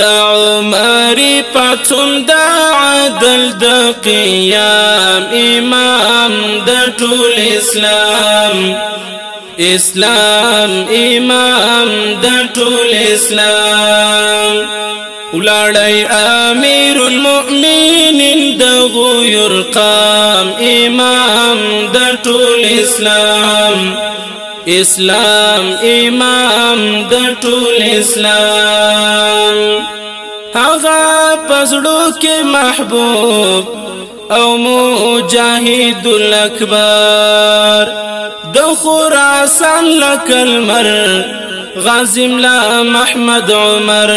عمري عمری دا عدل دا قيام امام دا طول اسلام اسلام امام دا طول اسلام ولړی امیر المؤمنین دا غو قام امام دا ټول اسلام اسلام امام د ټول اسلام هغه پسړو کې محبوب او مجاهد الاکبر د خراسان لکلمر غازم لا محمد عمر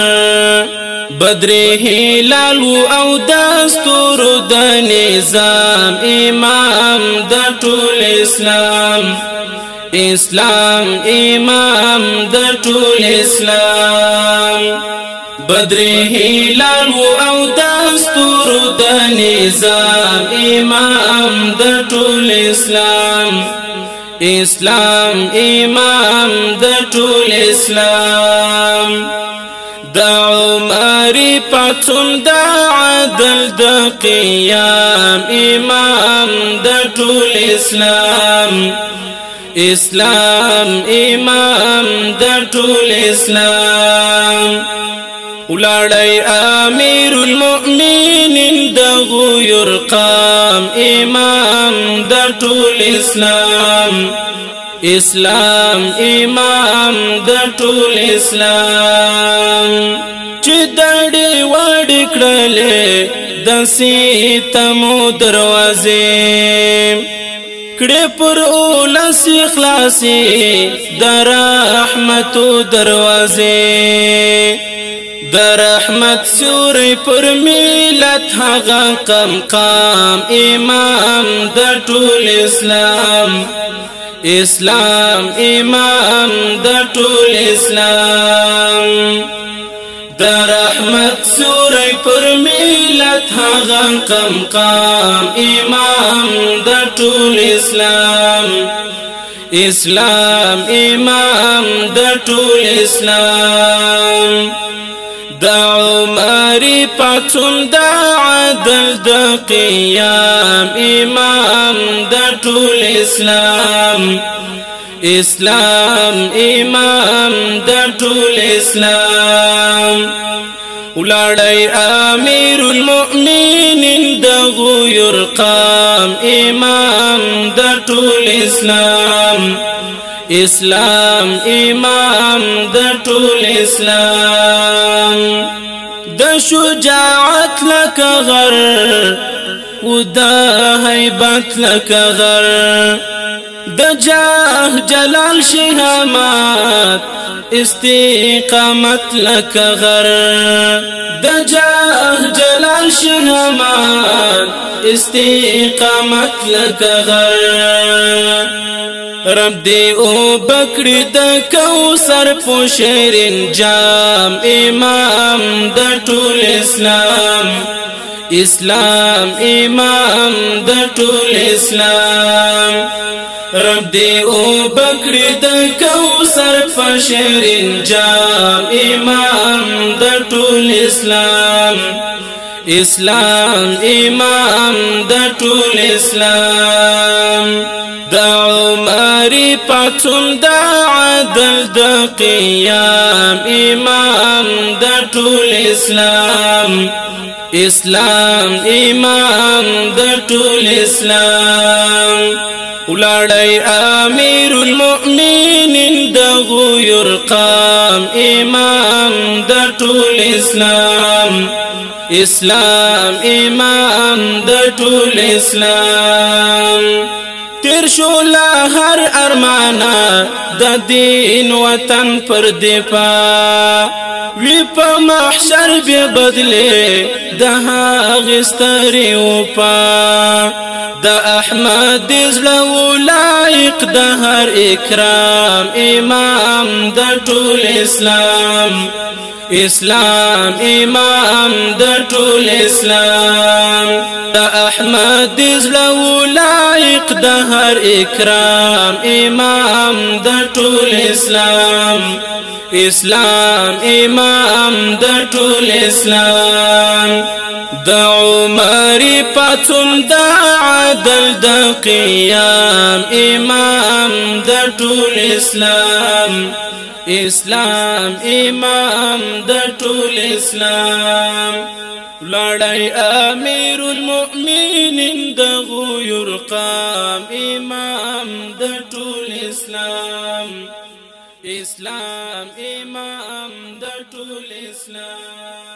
بدر هلال او دستور د نظام امام د ټول اسلام اسلام امام د ټول اسلام بدر هلال او دستور د نظام امام د ټول اسلام اسلام امام د ټول اسلام د عمر پتون د عدل د قیام امام د ټول اسلام اسلام امام د ټول اسلام ولړی امیر المؤمنین د غیر قام امام د ټول اسلام اسلام امام د ټول اسلام چې دړې وړ کړلې د سیتمو دروازې کړې پر اولس اخلاصي در رحمت دروازه در رحمت سورې پر ملت هغه قم قام امام د ټول اسلام اسلام امام د ټول اسلام دا رحمت سوری پر ملت هغه قم قام امام د ټول اسلام اسلام امام د ټول اسلام دا عمر پاتون د عدل د قیام امام د ټول اسلام اسلام امام د ټول اسلام ولړی امیر المؤمنین د غیر قام امام د ټول اسلام اسلام امام د ټول اسلام د شجاعت لك غر ودا هيبت لك غر د جاه جلال شهامت استقامت لك غر د جاه جلال شهامت استقامت لك غر رب دی او بکړی د کوثر په شیرین جام امام د ټول اسلام اسلام امام د ټول اسلام رب دی او بکړی د کوثر په شرین جام امام د ټول اسلام اسلام امام د ټول اسلام د عمر پاتوم د عدل د قیام امام د ټول اسلام اسلام امام د ټول اسلام ولړی امیر المؤمنین د غو يرقام امام د ټول اسلام اسلام امام د ټول اسلام تیر شو لا هر ارمانا د دین وطن پر دفاع وی په محشر به بدله د هغه ستری او پا د احمد زلو لایق د هر اکرام امام د ټول اسلام اسلام امام د ټول اسلام د احمد زلو لایق د هر اکرام امام د ټول اسلام اسلام امام د ټول اسلام د عمر پاتم د عدل د قیام امام د ټول اسلام اسلام امام د ټول اسلام لړای امیر المؤمنین د غیر قام امام د ټول اسلام اسلام امام د ټول اسلام